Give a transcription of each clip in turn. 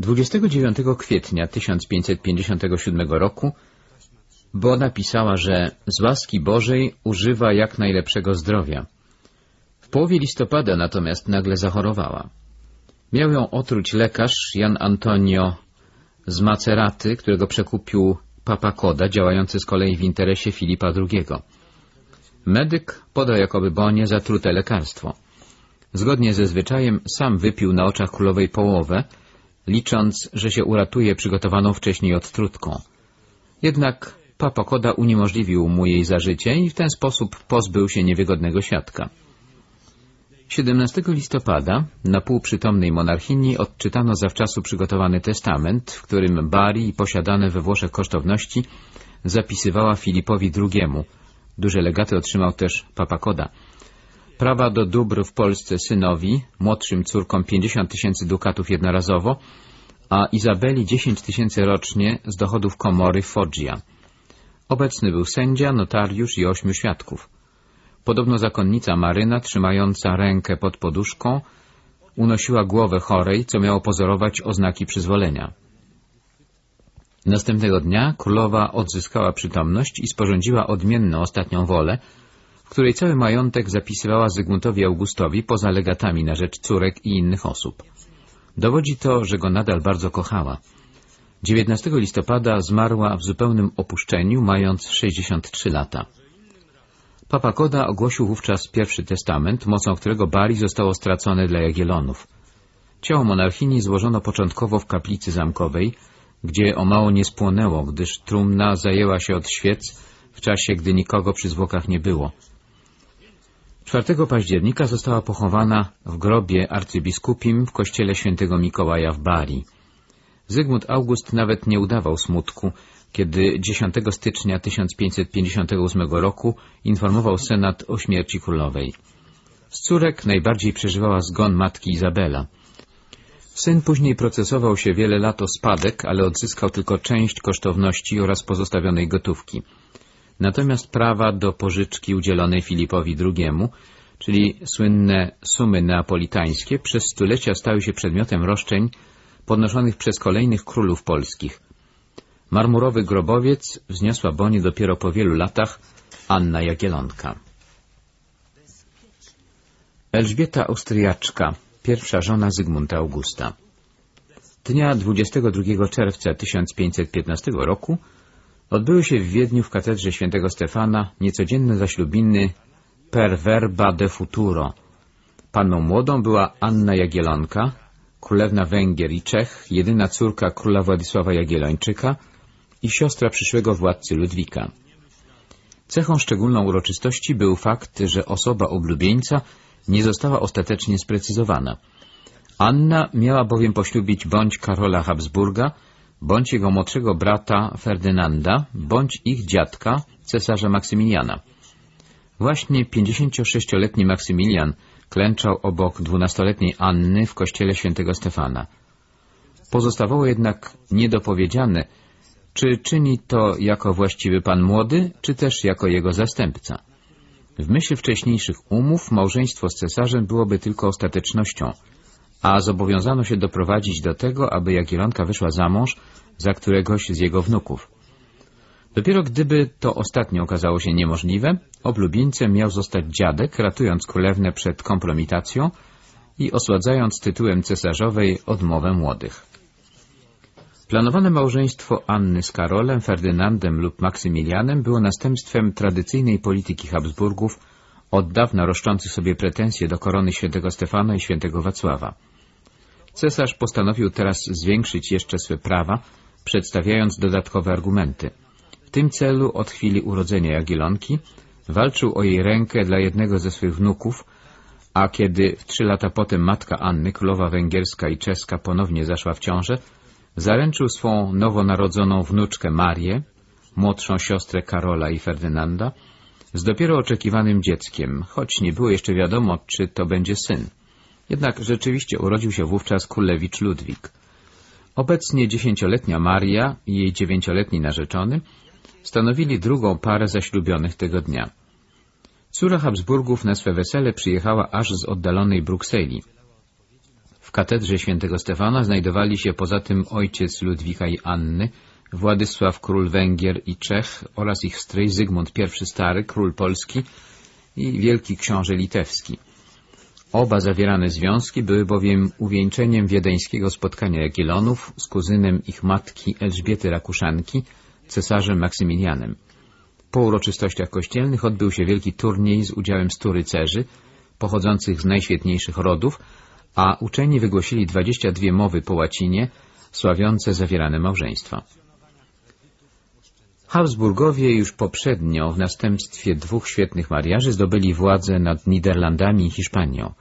29 kwietnia 1557 roku Bo napisała, że z łaski Bożej używa jak najlepszego zdrowia. W połowie listopada natomiast nagle zachorowała. Miał ją otruć lekarz Jan Antonio z Maceraty, którego przekupił Papa Koda, działający z kolei w interesie Filipa II. Medyk podał jakoby Bonie zatrute lekarstwo. Zgodnie ze zwyczajem sam wypił na oczach królowej połowę, licząc, że się uratuje przygotowaną wcześniej odtrutką. Jednak Papa Koda uniemożliwił mu jej zażycie i w ten sposób pozbył się niewygodnego świadka. 17 listopada na półprzytomnej monarchini odczytano zawczasu przygotowany testament, w którym Bari i posiadane we Włoszech kosztowności zapisywała Filipowi II. Duże legaty otrzymał też Papa Koda. Prawa do dóbr w Polsce synowi, młodszym córkom 50 tysięcy dukatów jednorazowo, a Izabeli 10 tysięcy rocznie z dochodów komory Foggia. Obecny był sędzia, notariusz i ośmiu świadków. Podobno zakonnica Maryna, trzymająca rękę pod poduszką, unosiła głowę chorej, co miało pozorować oznaki przyzwolenia. Następnego dnia królowa odzyskała przytomność i sporządziła odmienną ostatnią wolę, której cały majątek zapisywała Zygmuntowi Augustowi poza legatami na rzecz córek i innych osób. Dowodzi to, że go nadal bardzo kochała. 19 listopada zmarła w zupełnym opuszczeniu, mając 63 lata. Papa Koda ogłosił wówczas pierwszy testament, mocą którego Bari zostało stracone dla Jagielonów. Ciało monarchini złożono początkowo w kaplicy zamkowej, gdzie o mało nie spłonęło, gdyż trumna zajęła się od świec w czasie, gdy nikogo przy zwłokach nie było. 4 października została pochowana w grobie arcybiskupim w kościele świętego Mikołaja w Bari. Zygmunt August nawet nie udawał smutku, kiedy 10 stycznia 1558 roku informował Senat o śmierci królowej. Z córek najbardziej przeżywała zgon matki Izabela. Syn później procesował się wiele lat o spadek, ale odzyskał tylko część kosztowności oraz pozostawionej gotówki. Natomiast prawa do pożyczki udzielonej Filipowi II, czyli słynne sumy neapolitańskie, przez stulecia stały się przedmiotem roszczeń podnoszonych przez kolejnych królów polskich. Marmurowy grobowiec wzniosła Boni dopiero po wielu latach Anna Jagielonka. Elżbieta Austriaczka, pierwsza żona Zygmunta Augusta. Dnia 22 czerwca 1515 roku odbyły się w Wiedniu w katedrze świętego Stefana niecodzienne zaślubiny per verba de futuro. Panną młodą była Anna Jagielonka, królewna Węgier i Czech, jedyna córka króla Władysława Jagiellończyka i siostra przyszłego władcy Ludwika. Cechą szczególną uroczystości był fakt, że osoba oblubieńca nie została ostatecznie sprecyzowana. Anna miała bowiem poślubić bądź Karola Habsburga, bądź jego młodszego brata Ferdynanda, bądź ich dziadka, cesarza Maksymiliana. Właśnie 56-letni Maksymilian klęczał obok dwunastoletniej Anny w kościele świętego Stefana. Pozostawało jednak niedopowiedziane, czy czyni to jako właściwy pan młody, czy też jako jego zastępca. W myśl wcześniejszych umów małżeństwo z cesarzem byłoby tylko ostatecznością, a zobowiązano się doprowadzić do tego, aby Jagielonka wyszła za mąż za któregoś z jego wnuków. Dopiero gdyby to ostatnie okazało się niemożliwe, oblubieńcem miał zostać dziadek, ratując królewnę przed kompromitacją i osładzając tytułem cesarzowej odmowę młodych. Planowane małżeństwo Anny z Karolem, Ferdynandem lub Maksymilianem było następstwem tradycyjnej polityki Habsburgów, od dawna roszczących sobie pretensje do korony świętego Stefana i świętego Wacława. Cesarz postanowił teraz zwiększyć jeszcze swe prawa, przedstawiając dodatkowe argumenty. W tym celu od chwili urodzenia Jagielonki walczył o jej rękę dla jednego ze swych wnuków, a kiedy w trzy lata potem matka Anny, królowa węgierska i czeska, ponownie zaszła w ciążę, zaręczył swą nowonarodzoną wnuczkę Marię, młodszą siostrę Karola i Ferdynanda, z dopiero oczekiwanym dzieckiem, choć nie było jeszcze wiadomo, czy to będzie syn. Jednak rzeczywiście urodził się wówczas królewicz Ludwik. Obecnie dziesięcioletnia Maria i jej dziewięcioletni narzeczony stanowili drugą parę zaślubionych tego dnia. Córa Habsburgów na swe wesele przyjechała aż z oddalonej Brukseli. W katedrze świętego Stefana znajdowali się poza tym ojciec Ludwika i Anny, Władysław król Węgier i Czech oraz ich stryj Zygmunt I Stary, król Polski i wielki książę litewski. Oba zawierane związki były bowiem uwieńczeniem wiedeńskiego spotkania Jagiellonów z kuzynem ich matki Elżbiety Rakuszanki, cesarzem Maksymilianem. Po uroczystościach kościelnych odbył się wielki turniej z udziałem stu rycerzy, pochodzących z najświetniejszych rodów, a uczeni wygłosili 22 mowy po łacinie, sławiące zawierane małżeństwa. Habsburgowie już poprzednio, w następstwie dwóch świetnych mariaży, zdobyli władzę nad Niderlandami i Hiszpanią.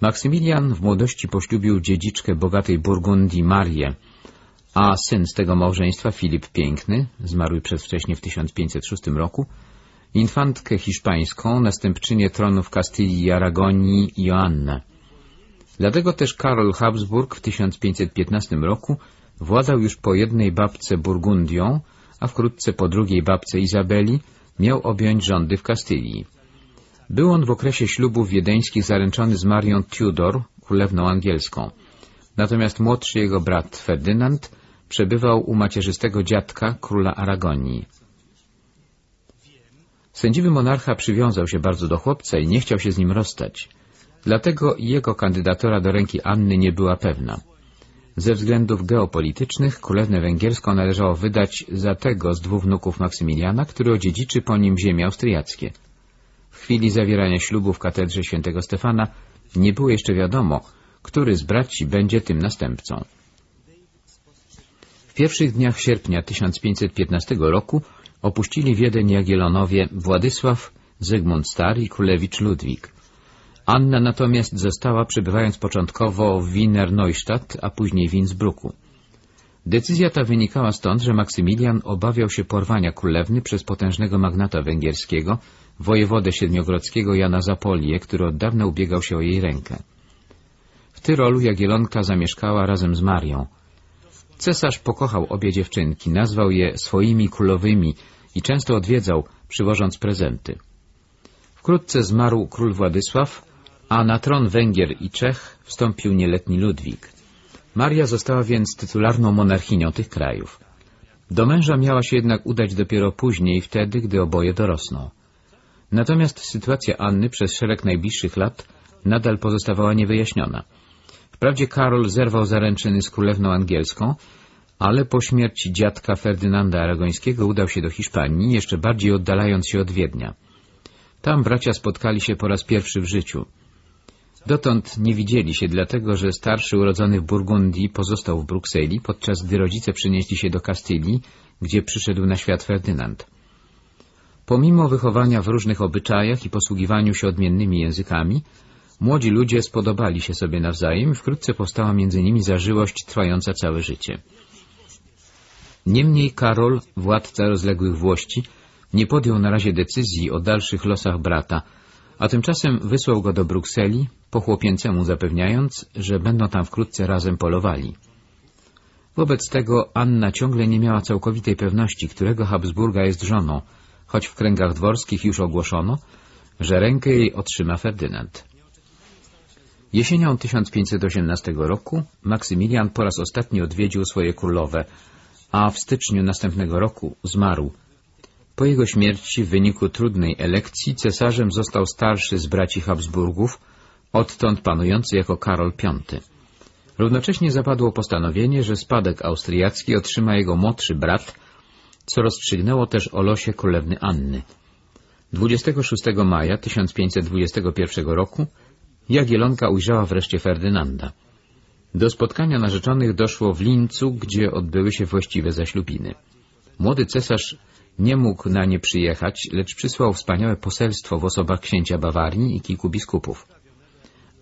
Maksymilian w młodości poślubił dziedziczkę bogatej Burgundii Marię, a syn z tego małżeństwa, Filip Piękny, zmarły przedwcześnie w 1506 roku, infantkę hiszpańską, następczynię tronów Kastylii i Aragonii Joannę. Dlatego też Karol Habsburg w 1515 roku władał już po jednej babce Burgundią, a wkrótce po drugiej babce Izabeli miał objąć rządy w Kastylii. Był on w okresie ślubów wiedeńskich zaręczony z Marią Tudor, królewną angielską. Natomiast młodszy jego brat Ferdynand przebywał u macierzystego dziadka króla Aragonii. Sędziwy monarcha przywiązał się bardzo do chłopca i nie chciał się z nim rozstać. Dlatego jego kandydatura do ręki Anny nie była pewna. Ze względów geopolitycznych królewnę węgierską należało wydać za tego z dwóch wnuków Maksymiliana, który odziedziczy po nim ziemie austriackie. W chwili zawierania ślubu w katedrze świętego Stefana nie było jeszcze wiadomo, który z braci będzie tym następcą. W pierwszych dniach sierpnia 1515 roku opuścili Wiedeń Jagielonowie Władysław, Zygmunt Stary i królewicz Ludwik. Anna natomiast została, przebywając początkowo w Wiener Neustadt, a później w Innsbrucku. Decyzja ta wynikała stąd, że Maksymilian obawiał się porwania królewny przez potężnego magnata węgierskiego, wojewodę siedmiogrodzkiego Jana Zapolię, który od dawna ubiegał się o jej rękę. W Tyrolu Jagielonka zamieszkała razem z Marią. Cesarz pokochał obie dziewczynki, nazwał je swoimi królowymi i często odwiedzał, przywożąc prezenty. Wkrótce zmarł król Władysław, a na tron Węgier i Czech wstąpił nieletni Ludwik. Maria została więc tytularną monarchinią tych krajów. Do męża miała się jednak udać dopiero później, wtedy, gdy oboje dorosną. Natomiast sytuacja Anny przez szereg najbliższych lat nadal pozostawała niewyjaśniona. Wprawdzie Karol zerwał zaręczyny z królewną angielską, ale po śmierci dziadka Ferdynanda Aragońskiego udał się do Hiszpanii, jeszcze bardziej oddalając się od Wiednia. Tam bracia spotkali się po raz pierwszy w życiu. Dotąd nie widzieli się, dlatego że starszy urodzony w Burgundii pozostał w Brukseli, podczas gdy rodzice przynieśli się do Kastylii, gdzie przyszedł na świat Ferdynand. Pomimo wychowania w różnych obyczajach i posługiwaniu się odmiennymi językami, młodzi ludzie spodobali się sobie nawzajem i wkrótce powstała między nimi zażyłość trwająca całe życie. Niemniej Karol, władca rozległych Włości, nie podjął na razie decyzji o dalszych losach brata, a tymczasem wysłał go do Brukseli, po chłopięcemu zapewniając, że będą tam wkrótce razem polowali. Wobec tego Anna ciągle nie miała całkowitej pewności, którego Habsburga jest żoną, choć w kręgach dworskich już ogłoszono, że rękę jej otrzyma Ferdynand. Jesienią 1518 roku Maksymilian po raz ostatni odwiedził swoje królowe, a w styczniu następnego roku zmarł. Po jego śmierci w wyniku trudnej elekcji cesarzem został starszy z braci Habsburgów, odtąd panujący jako Karol V. Równocześnie zapadło postanowienie, że spadek austriacki otrzyma jego młodszy brat, co rozstrzygnęło też o losie królewny Anny. 26 maja 1521 roku Jagielonka ujrzała wreszcie Ferdynanda. Do spotkania narzeczonych doszło w Lincu, gdzie odbyły się właściwe zaślubiny. Młody cesarz nie mógł na nie przyjechać, lecz przysłał wspaniałe poselstwo w osobach księcia Bawarii i kilku biskupów.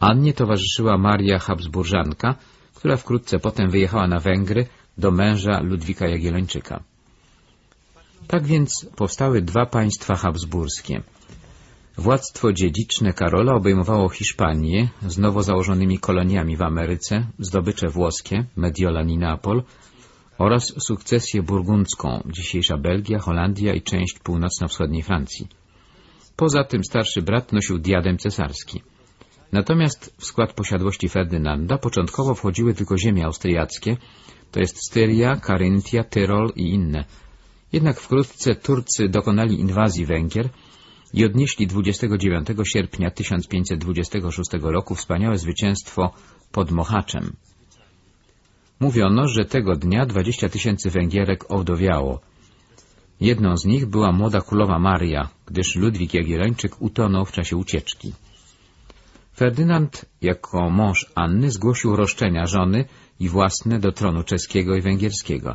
Annie towarzyszyła Maria Habsburżanka, która wkrótce potem wyjechała na Węgry do męża Ludwika Jagiellończyka. Tak więc powstały dwa państwa habsburskie. Władztwo dziedziczne Karola obejmowało Hiszpanię z nowo założonymi koloniami w Ameryce, zdobycze włoskie, Mediolan i Neapol oraz sukcesję burgundzką, dzisiejsza Belgia, Holandia i część północno-wschodniej Francji. Poza tym starszy brat nosił diadem cesarski. Natomiast w skład posiadłości Ferdynanda początkowo wchodziły tylko ziemie austriackie, to jest Styria, Karyntia, Tyrol i inne. Jednak wkrótce Turcy dokonali inwazji Węgier i odnieśli 29 sierpnia 1526 roku wspaniałe zwycięstwo pod Mohaczem. Mówiono, że tego dnia 20 tysięcy Węgierek owdowiało. Jedną z nich była młoda królowa Maria, gdyż Ludwik Jagiellończyk utonął w czasie ucieczki. Ferdynand jako mąż Anny zgłosił roszczenia żony i własne do tronu czeskiego i węgierskiego.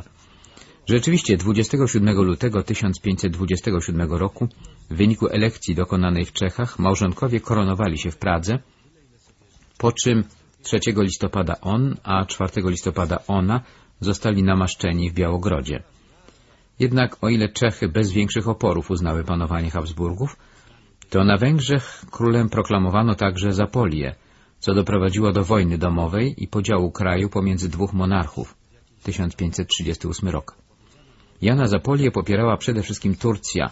Rzeczywiście 27 lutego 1527 roku w wyniku elekcji dokonanej w Czechach małżonkowie koronowali się w Pradze, po czym 3 listopada on, a 4 listopada ona zostali namaszczeni w Białogrodzie. Jednak o ile Czechy bez większych oporów uznały panowanie Habsburgów, to na Węgrzech królem proklamowano także Zapolię, co doprowadziło do wojny domowej i podziału kraju pomiędzy dwóch monarchów. 1538 rok. Jana Zapolię popierała przede wszystkim Turcja,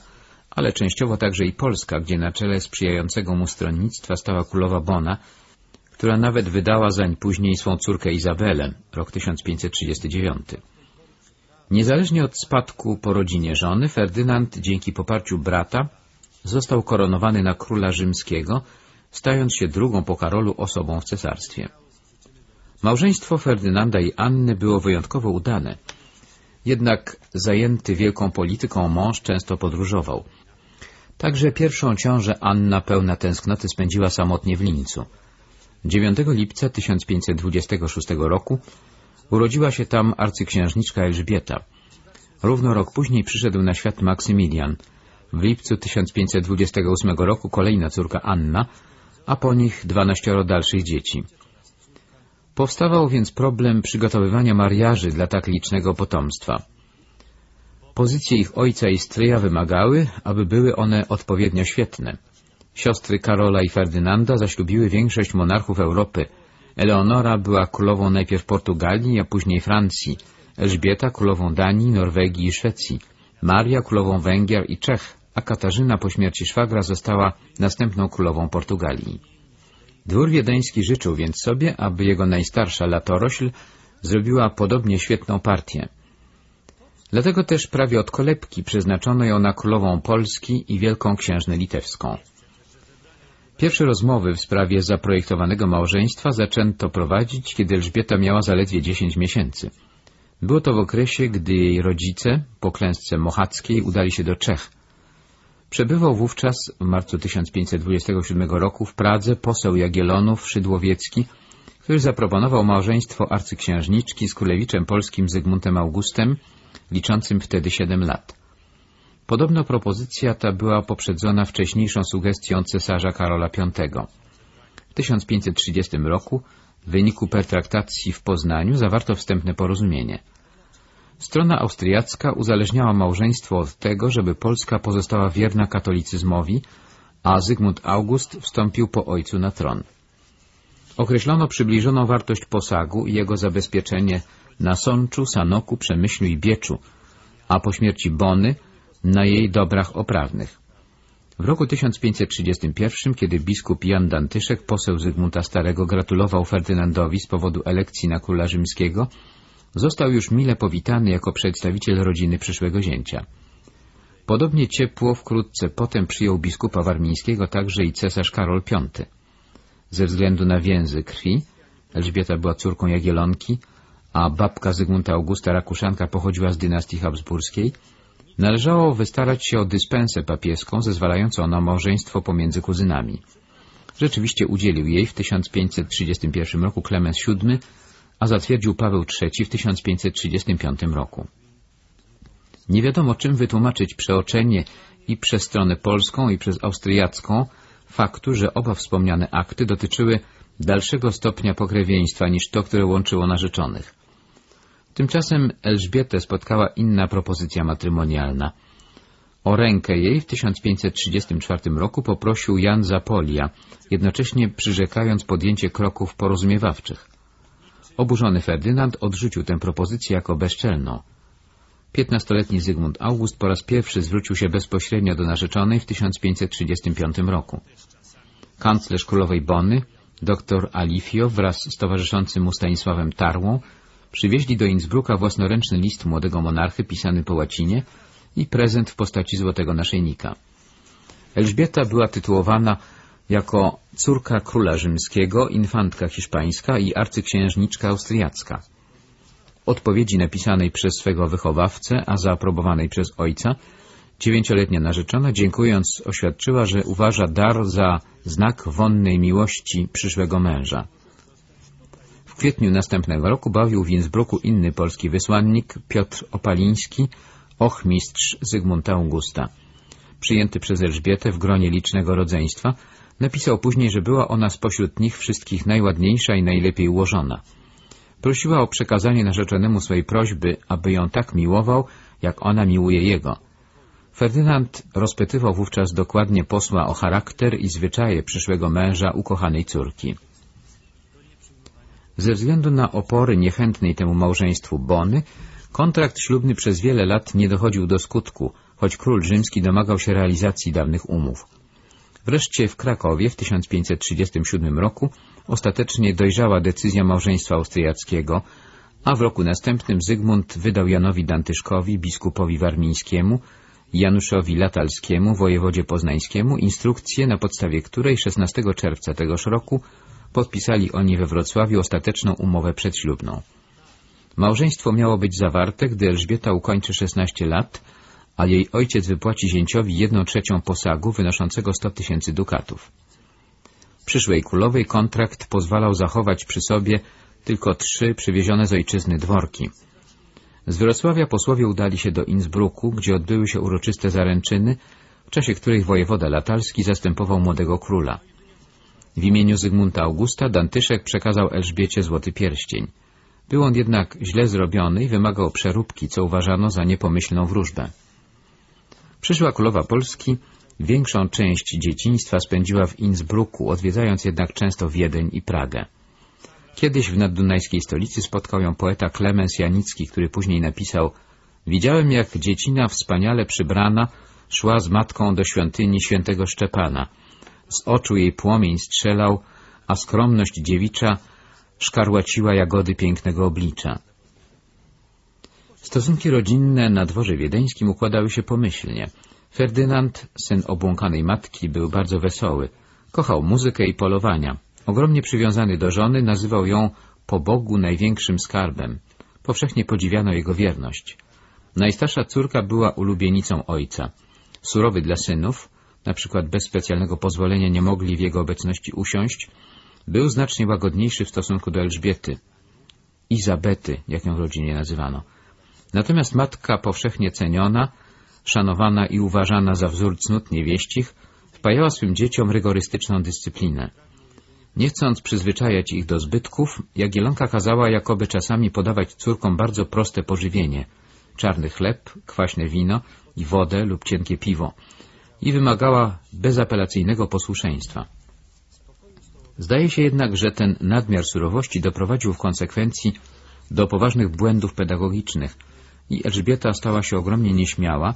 ale częściowo także i Polska, gdzie na czele sprzyjającego mu stronnictwa stała królowa Bona, która nawet wydała zań później swą córkę Izabelę, rok 1539. Niezależnie od spadku po rodzinie żony, Ferdynand dzięki poparciu brata został koronowany na króla rzymskiego, stając się drugą po Karolu osobą w cesarstwie. Małżeństwo Ferdynanda i Anny było wyjątkowo udane. Jednak zajęty wielką polityką mąż często podróżował. Także pierwszą ciążę Anna pełna tęsknoty spędziła samotnie w Lincu. 9 lipca 1526 roku urodziła się tam arcyksiężniczka Elżbieta. Równo rok później przyszedł na świat Maksymilian. W lipcu 1528 roku kolejna córka Anna, a po nich dwanaścioro dalszych dzieci. Powstawał więc problem przygotowywania mariaży dla tak licznego potomstwa. Pozycje ich ojca i stryja wymagały, aby były one odpowiednio świetne. Siostry Karola i Ferdynanda zaślubiły większość monarchów Europy. Eleonora była królową najpierw Portugalii, a później Francji, Elżbieta królową Danii, Norwegii i Szwecji, Maria królową Węgier i Czech, a Katarzyna po śmierci szwagra została następną królową Portugalii. Dwór wiedeński życzył więc sobie, aby jego najstarsza latorośl zrobiła podobnie świetną partię. Dlatego też prawie od kolebki przeznaczono ją na królową Polski i wielką księżnę litewską. Pierwsze rozmowy w sprawie zaprojektowanego małżeństwa zaczęto prowadzić, kiedy Elżbieta miała zaledwie 10 miesięcy. Było to w okresie, gdy jej rodzice, po klęsce mochackiej, udali się do Czech. Przebywał wówczas w marcu 1527 roku w Pradze poseł Jagielonów Szydłowiecki, który zaproponował małżeństwo arcyksiężniczki z królewiczem polskim Zygmuntem Augustem, liczącym wtedy siedem lat. Podobno propozycja ta była poprzedzona wcześniejszą sugestią cesarza Karola V. W 1530 roku w wyniku pertraktacji w Poznaniu zawarto wstępne porozumienie. Strona austriacka uzależniała małżeństwo od tego, żeby Polska pozostała wierna katolicyzmowi, a Zygmunt August wstąpił po ojcu na tron. Określono przybliżoną wartość posagu i jego zabezpieczenie na Sączu, Sanoku, Przemyślu i Bieczu, a po śmierci Bony na jej dobrach oprawnych. W roku 1531, kiedy biskup Jan Dantyszek, poseł Zygmunta Starego, gratulował Ferdynandowi z powodu elekcji na króla rzymskiego, został już mile powitany jako przedstawiciel rodziny przyszłego zięcia. Podobnie ciepło wkrótce potem przyjął biskupa warmińskiego także i cesarz Karol V. Ze względu na więzy krwi, Elżbieta była córką Jagielonki, a babka Zygmunta Augusta Rakuszanka pochodziła z dynastii habsburskiej, należało wystarać się o dyspensę papieską zezwalającą na małżeństwo pomiędzy kuzynami. Rzeczywiście udzielił jej w 1531 roku Klemens VII, a zatwierdził Paweł III w 1535 roku. Nie wiadomo czym wytłumaczyć przeoczenie i przez stronę polską i przez austriacką faktu, że oba wspomniane akty dotyczyły dalszego stopnia pokrewieństwa niż to, które łączyło narzeczonych. Tymczasem Elżbietę spotkała inna propozycja matrymonialna. O rękę jej w 1534 roku poprosił Jan Zapolia, jednocześnie przyrzekając podjęcie kroków porozumiewawczych. Oburzony Ferdynand odrzucił tę propozycję jako bezczelną. Piętnastoletni Zygmunt August po raz pierwszy zwrócił się bezpośrednio do narzeczonej w 1535 roku. Kanclerz królowej Bony Dr Alifio wraz z towarzyszącym mu Stanisławem Tarłą przywieźli do Innsbrucka własnoręczny list młodego monarchy pisany po łacinie i prezent w postaci złotego naszyjnika. Elżbieta była tytułowana jako córka króla rzymskiego, infantka hiszpańska i arcyksiężniczka austriacka. Odpowiedzi napisanej przez swego wychowawcę, a zaaprobowanej przez ojca, dziewięcioletnia narzeczona, dziękując, oświadczyła, że uważa dar za znak wonnej miłości przyszłego męża. Kwietniu następnego roku bawił w Innsbrucku inny polski wysłannik, Piotr Opaliński, ochmistrz Zygmunta Augusta. Przyjęty przez Elżbietę w gronie licznego rodzeństwa, napisał później, że była ona spośród nich wszystkich najładniejsza i najlepiej ułożona. Prosiła o przekazanie narzeczonemu swojej prośby, aby ją tak miłował, jak ona miłuje jego. Ferdynand rozpytywał wówczas dokładnie posła o charakter i zwyczaje przyszłego męża ukochanej córki. Ze względu na opory niechętnej temu małżeństwu Bony, kontrakt ślubny przez wiele lat nie dochodził do skutku, choć król rzymski domagał się realizacji dawnych umów. Wreszcie w Krakowie w 1537 roku ostatecznie dojrzała decyzja małżeństwa austriackiego, a w roku następnym Zygmunt wydał Janowi Dantyszkowi, biskupowi warmińskiemu, Januszowi Latalskiemu, wojewodzie poznańskiemu, instrukcję, na podstawie której 16 czerwca tegoż roku podpisali oni we Wrocławiu ostateczną umowę przedślubną. Małżeństwo miało być zawarte, gdy Elżbieta ukończy 16 lat, a jej ojciec wypłaci zięciowi jedną trzecią posagu wynoszącego 100 tysięcy dukatów. Przyszłej królowej kontrakt pozwalał zachować przy sobie tylko trzy przywiezione z ojczyzny dworki. Z Wrocławia posłowie udali się do Innsbrucku, gdzie odbyły się uroczyste zaręczyny, w czasie których wojewoda latalski zastępował młodego króla. W imieniu Zygmunta Augusta Dantyszek przekazał Elżbiecie złoty pierścień. Był on jednak źle zrobiony i wymagał przeróbki, co uważano za niepomyślną wróżbę. Przyszła królowa Polski większą część dzieciństwa spędziła w Innsbrucku, odwiedzając jednak często Wiedeń i Pragę. Kiedyś w naddunajskiej stolicy spotkał ją poeta Klemens Janicki, który później napisał Widziałem, jak dziecina wspaniale przybrana szła z matką do świątyni świętego Szczepana. Z oczu jej płomień strzelał, a skromność dziewicza szkarłaciła jagody pięknego oblicza. Stosunki rodzinne na dworze wiedeńskim układały się pomyślnie. Ferdynand, syn obłąkanej matki, był bardzo wesoły. Kochał muzykę i polowania. Ogromnie przywiązany do żony, nazywał ją po Bogu największym skarbem. Powszechnie podziwiano jego wierność. Najstarsza córka była ulubienicą ojca. Surowy dla synów, na przykład bez specjalnego pozwolenia nie mogli w jego obecności usiąść, był znacznie łagodniejszy w stosunku do Elżbiety. Izabety, jak ją w rodzinie nazywano. Natomiast matka powszechnie ceniona, szanowana i uważana za wzór cnót niewieścich, wpajała swym dzieciom rygorystyczną dyscyplinę. Nie chcąc przyzwyczajać ich do zbytków, Jagielonka kazała jakoby czasami podawać córkom bardzo proste pożywienie — czarny chleb, kwaśne wino i wodę lub cienkie piwo — i wymagała bezapelacyjnego posłuszeństwa. Zdaje się jednak, że ten nadmiar surowości doprowadził w konsekwencji do poważnych błędów pedagogicznych i Elżbieta stała się ogromnie nieśmiała,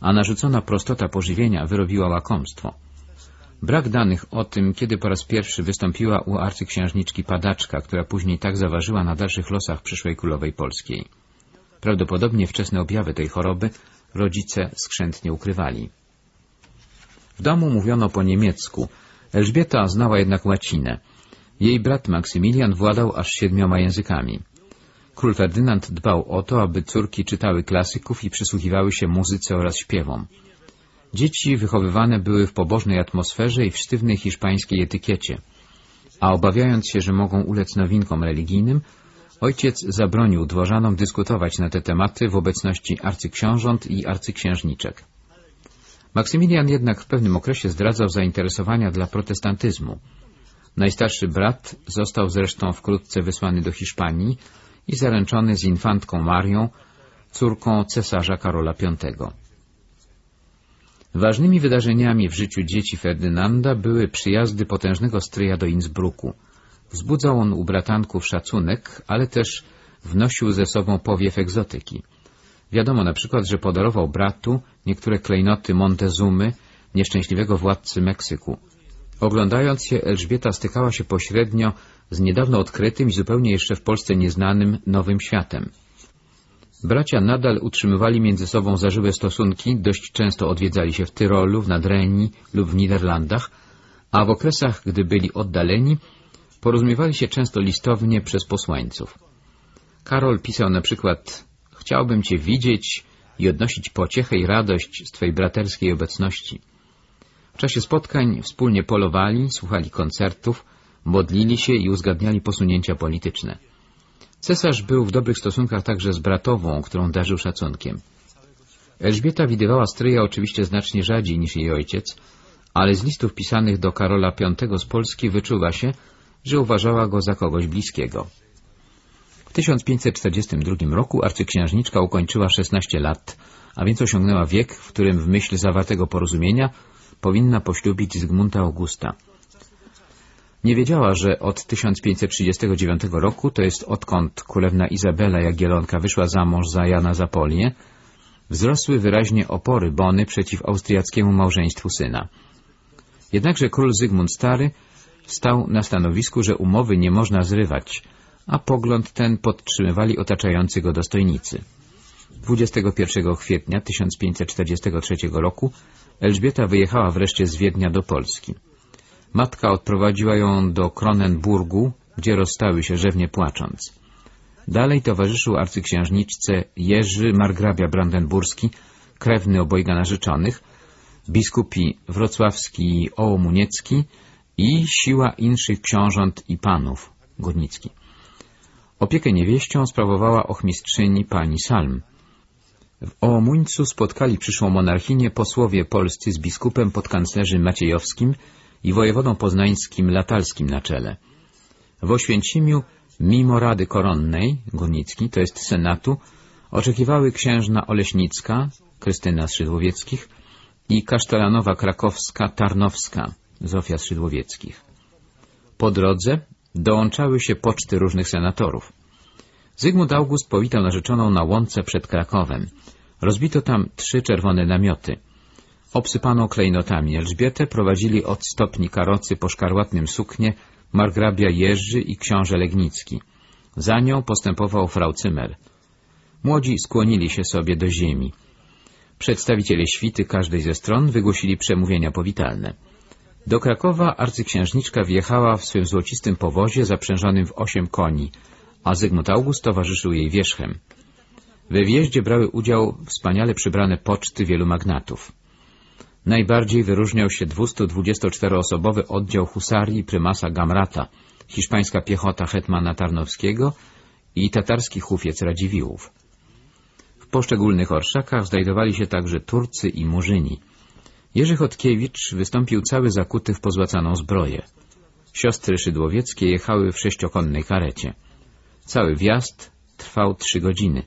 a narzucona prostota pożywienia wyrobiła łakomstwo. Brak danych o tym, kiedy po raz pierwszy wystąpiła u arcyksiężniczki Padaczka, która później tak zaważyła na dalszych losach przyszłej królowej polskiej. Prawdopodobnie wczesne objawy tej choroby rodzice skrzętnie ukrywali. W domu mówiono po niemiecku. Elżbieta znała jednak łacinę. Jej brat Maksymilian władał aż siedmioma językami. Król Ferdynand dbał o to, aby córki czytały klasyków i przysłuchiwały się muzyce oraz śpiewom. Dzieci wychowywane były w pobożnej atmosferze i w sztywnej hiszpańskiej etykiecie, a obawiając się, że mogą ulec nowinkom religijnym, ojciec zabronił dworzanom dyskutować na te tematy w obecności arcyksiążąt i arcyksiężniczek. Maksymilian jednak w pewnym okresie zdradzał zainteresowania dla protestantyzmu. Najstarszy brat został zresztą wkrótce wysłany do Hiszpanii i zaręczony z infantką Marią, córką cesarza Karola V. Ważnymi wydarzeniami w życiu dzieci Ferdynanda były przyjazdy potężnego stryja do Innsbrucku. Wzbudzał on u bratanków szacunek, ale też wnosił ze sobą powiew egzotyki. Wiadomo na przykład, że podarował bratu niektóre klejnoty Montezumy, nieszczęśliwego władcy Meksyku. Oglądając je, Elżbieta stykała się pośrednio z niedawno odkrytym i zupełnie jeszcze w Polsce nieznanym nowym światem. Bracia nadal utrzymywali między sobą zażyłe stosunki, dość często odwiedzali się w Tyrolu, w Nadrenii lub w Niderlandach, a w okresach, gdy byli oddaleni, porozumiewali się często listownie przez posłańców. Karol pisał na przykład Chciałbym Cię widzieć i odnosić pociechę i radość z Twojej braterskiej obecności. W czasie spotkań wspólnie polowali, słuchali koncertów, modlili się i uzgadniali posunięcia polityczne. Cesarz był w dobrych stosunkach także z bratową, którą darzył szacunkiem. Elżbieta widywała stryja oczywiście znacznie rzadziej niż jej ojciec, ale z listów pisanych do Karola V z Polski wyczuwa się, że uważała go za kogoś bliskiego. W 1542 roku arcyksiężniczka ukończyła 16 lat, a więc osiągnęła wiek, w którym w myśl zawartego porozumienia powinna poślubić Zygmunta Augusta. Nie wiedziała, że od 1539 roku, to jest odkąd królewna Izabela Jagielonka wyszła za mąż za Jana Zapolię, wzrosły wyraźnie opory Bony przeciw austriackiemu małżeństwu syna. Jednakże król Zygmunt Stary stał na stanowisku, że umowy nie można zrywać, a pogląd ten podtrzymywali otaczający go dostojnicy. 21 kwietnia 1543 roku Elżbieta wyjechała wreszcie z Wiednia do Polski. Matka odprowadziła ją do Kronenburgu, gdzie rozstały się rzewnie płacząc. Dalej towarzyszył arcyksiężniczce Jerzy Margrabia Brandenburski, krewny obojga narzeczonych, biskupi wrocławski i ołomuniecki i siła inszych książąt i panów górnicki. Opiekę niewieścią sprawowała ochmistrzyni pani Salm. W Ołomuńcu spotkali przyszłą monarchinię posłowie polscy z biskupem podkanclerzem Maciejowskim i wojewodą poznańskim Latalskim na czele. W Oświęcimiu, mimo Rady Koronnej, Górnicki, to jest Senatu, oczekiwały księżna Oleśnicka, Krystyna Szydłowieckich i kasztelanowa krakowska Tarnowska, Zofia Szydłowieckich. Po drodze dołączały się poczty różnych senatorów. Zygmunt August powitał narzeczoną na łące przed Krakowem. Rozbito tam trzy czerwone namioty. Obsypano klejnotami Elżbietę prowadzili od stopni karocy po szkarłatnym suknie margrabia Jerzy i książę Legnicki. Za nią postępował frau Cymer. Młodzi skłonili się sobie do ziemi. Przedstawiciele świty każdej ze stron wygłosili przemówienia powitalne. Do Krakowa arcyksiężniczka wjechała w swym złocistym powozie zaprzężonym w osiem koni, a Zygmunt August towarzyszył jej wierzchem. We wjeździe brały udział wspaniale przybrane poczty wielu magnatów. Najbardziej wyróżniał się 224-osobowy oddział husarii prymasa Gamrata, hiszpańska piechota hetmana Tarnowskiego i tatarski hufiec Radziwiłłów. W poszczególnych orszakach znajdowali się także Turcy i Murzyni. Jerzy Chodkiewicz wystąpił cały zakuty w pozłacaną zbroję. Siostry Szydłowieckie jechały w sześciokonnej karecie. Cały wjazd trwał trzy godziny.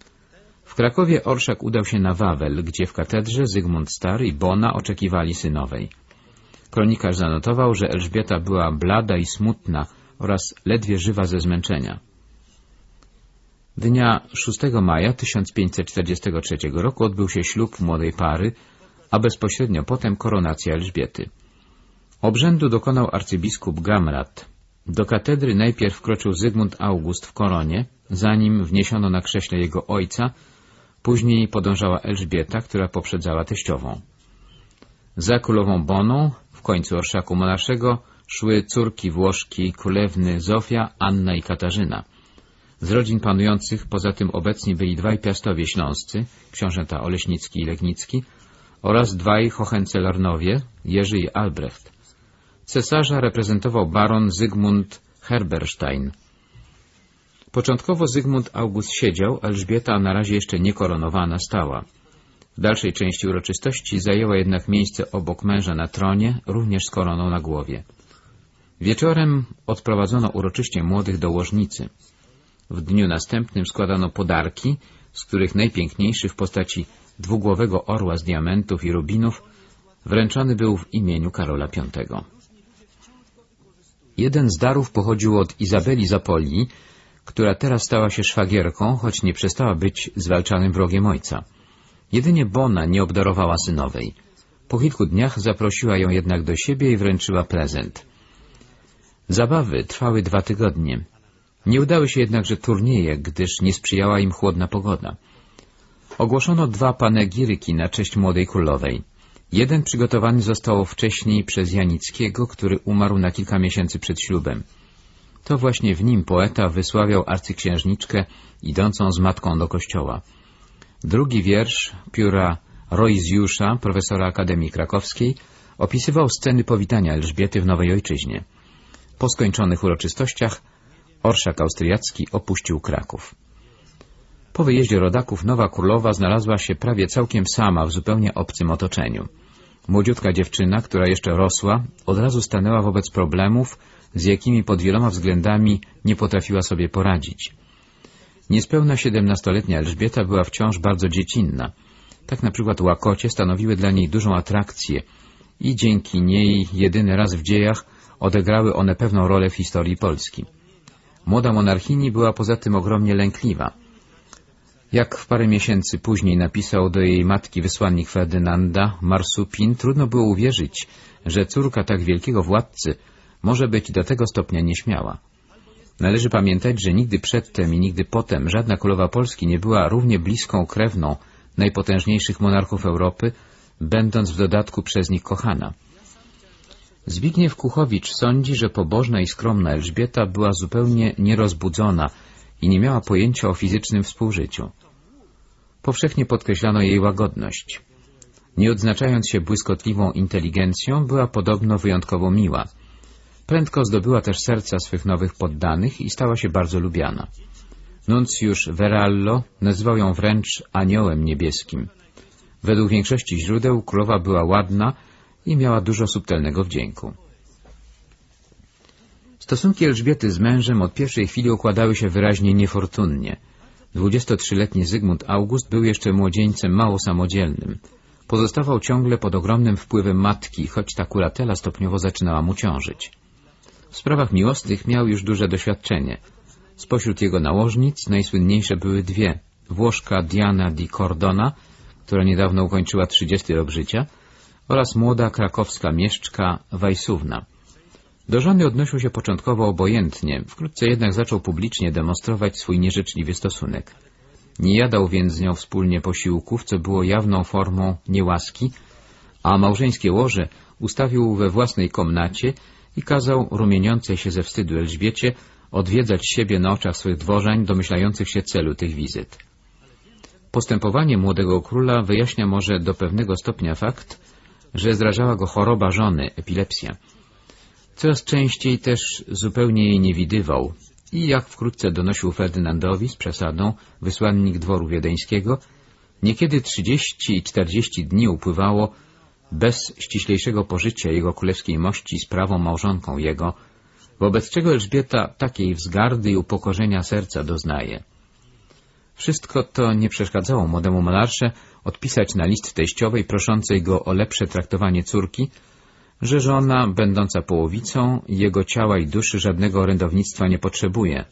W Krakowie Orszak udał się na Wawel, gdzie w katedrze Zygmunt Stary i Bona oczekiwali synowej. Kronikarz zanotował, że Elżbieta była blada i smutna oraz ledwie żywa ze zmęczenia. Dnia 6 maja 1543 roku odbył się ślub młodej pary, a bezpośrednio potem koronacja Elżbiety. Obrzędu dokonał arcybiskup Gamrat. Do katedry najpierw wkroczył Zygmunt August w koronie, zanim wniesiono na krześle jego ojca, później podążała Elżbieta, która poprzedzała teściową. Za królową Boną, w końcu orszaku monarszego, szły córki Włoszki, królewny Zofia, Anna i Katarzyna. Z rodzin panujących poza tym obecni byli dwaj piastowie śląscy, książęta Oleśnicki i Legnicki, oraz dwaj Hohenzollernowie, Jerzy i Albrecht. Cesarza reprezentował baron Zygmunt Herberstein. Początkowo Zygmunt August siedział, Elżbieta na razie jeszcze niekoronowana stała. W dalszej części uroczystości zajęła jednak miejsce obok męża na tronie, również z koroną na głowie. Wieczorem odprowadzono uroczyście młodych do łożnicy. W dniu następnym składano podarki, z których najpiękniejszy w postaci dwugłowego orła z diamentów i rubinów wręczony był w imieniu Karola V. Jeden z darów pochodził od Izabeli Zapoli, która teraz stała się szwagierką, choć nie przestała być zwalczanym wrogiem ojca. Jedynie Bona nie obdarowała synowej. Po kilku dniach zaprosiła ją jednak do siebie i wręczyła prezent. Zabawy trwały dwa tygodnie. Nie udały się jednakże turnieje, gdyż nie sprzyjała im chłodna pogoda. Ogłoszono dwa panegiryki na cześć młodej królowej. Jeden przygotowany został wcześniej przez Janickiego, który umarł na kilka miesięcy przed ślubem. To właśnie w nim poeta wysławiał arcyksiężniczkę idącą z matką do kościoła. Drugi wiersz pióra Roizjusza, profesora Akademii Krakowskiej, opisywał sceny powitania Elżbiety w Nowej Ojczyźnie. Po skończonych uroczystościach orszak austriacki opuścił Kraków. Po wyjeździe rodaków nowa królowa znalazła się prawie całkiem sama w zupełnie obcym otoczeniu. Młodziutka dziewczyna, która jeszcze rosła, od razu stanęła wobec problemów, z jakimi pod wieloma względami nie potrafiła sobie poradzić. Niespełna siedemnastoletnia Elżbieta była wciąż bardzo dziecinna. Tak na przykład łakocie stanowiły dla niej dużą atrakcję i dzięki niej jedyny raz w dziejach odegrały one pewną rolę w historii Polski. Młoda monarchini była poza tym ogromnie lękliwa. Jak w parę miesięcy później napisał do jej matki wysłannik Ferdynanda, Marsupin, trudno było uwierzyć, że córka tak wielkiego władcy może być do tego stopnia nieśmiała. Należy pamiętać, że nigdy przedtem i nigdy potem żadna królowa Polski nie była równie bliską krewną najpotężniejszych monarchów Europy, będąc w dodatku przez nich kochana. Zbigniew Kuchowicz sądzi, że pobożna i skromna Elżbieta była zupełnie nierozbudzona i nie miała pojęcia o fizycznym współżyciu. Powszechnie podkreślano jej łagodność. Nie odznaczając się błyskotliwą inteligencją, była podobno wyjątkowo miła. Prędko zdobyła też serca swych nowych poddanych i stała się bardzo lubiana. Nuncjusz Verallo nazywał ją wręcz aniołem niebieskim. Według większości źródeł królowa była ładna i miała dużo subtelnego wdzięku. Stosunki Elżbiety z mężem od pierwszej chwili układały się wyraźnie niefortunnie. 23-letni Zygmunt August był jeszcze młodzieńcem mało samodzielnym. Pozostawał ciągle pod ogromnym wpływem matki, choć ta kuratela stopniowo zaczynała mu ciążyć. W sprawach miłosnych miał już duże doświadczenie. Spośród jego nałożnic najsłynniejsze były dwie. Włoszka Diana di Cordona, która niedawno ukończyła 30 rok życia, oraz młoda krakowska mieszczka Wajsówna. Do żony odnosił się początkowo obojętnie, wkrótce jednak zaczął publicznie demonstrować swój nieżyczliwy stosunek. Nie jadał więc z nią wspólnie posiłków, co było jawną formą niełaski, a małżeńskie łoże ustawił we własnej komnacie i kazał rumieniącej się ze wstydu Elżbiecie odwiedzać siebie na oczach swych dworzań, domyślających się celu tych wizyt. Postępowanie młodego króla wyjaśnia może do pewnego stopnia fakt, że zrażała go choroba żony, epilepsja. Coraz częściej też zupełnie jej nie widywał i, jak wkrótce donosił Ferdynandowi z przesadą wysłannik dworu wiedeńskiego, niekiedy trzydzieści i czterdzieści dni upływało bez ściślejszego pożycia jego królewskiej mości z prawą małżonką jego, wobec czego Elżbieta takiej wzgardy i upokorzenia serca doznaje. Wszystko to nie przeszkadzało młodemu malarze odpisać na list teściowej proszącej go o lepsze traktowanie córki, że żona, będąca połowicą, jego ciała i duszy żadnego orędownictwa nie potrzebuje.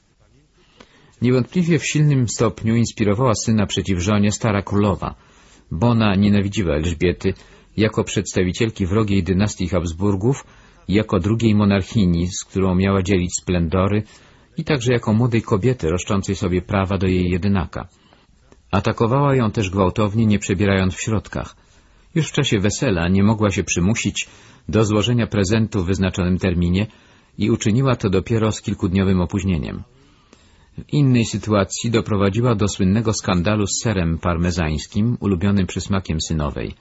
Niewątpliwie w silnym stopniu inspirowała syna przeciw żonie stara królowa. Bona nienawidziła Elżbiety jako przedstawicielki wrogiej dynastii Habsburgów jako drugiej monarchini, z którą miała dzielić splendory, i także jako młodej kobiety roszczącej sobie prawa do jej jedynaka. Atakowała ją też gwałtownie, nie przebierając w środkach. Już w czasie wesela nie mogła się przymusić do złożenia prezentu w wyznaczonym terminie i uczyniła to dopiero z kilkudniowym opóźnieniem. W innej sytuacji doprowadziła do słynnego skandalu z serem parmezańskim, ulubionym przysmakiem synowej.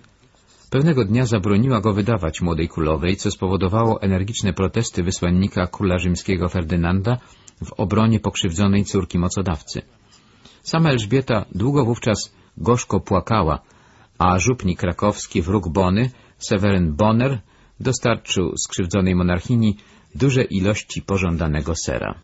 Pewnego dnia zabroniła go wydawać młodej królowej, co spowodowało energiczne protesty wysłannika króla rzymskiego Ferdynanda w obronie pokrzywdzonej córki mocodawcy. Sama Elżbieta długo wówczas gorzko płakała, a żupnik krakowski wróg Bony, Seweryn Bonner, dostarczył skrzywdzonej monarchini duże ilości pożądanego sera.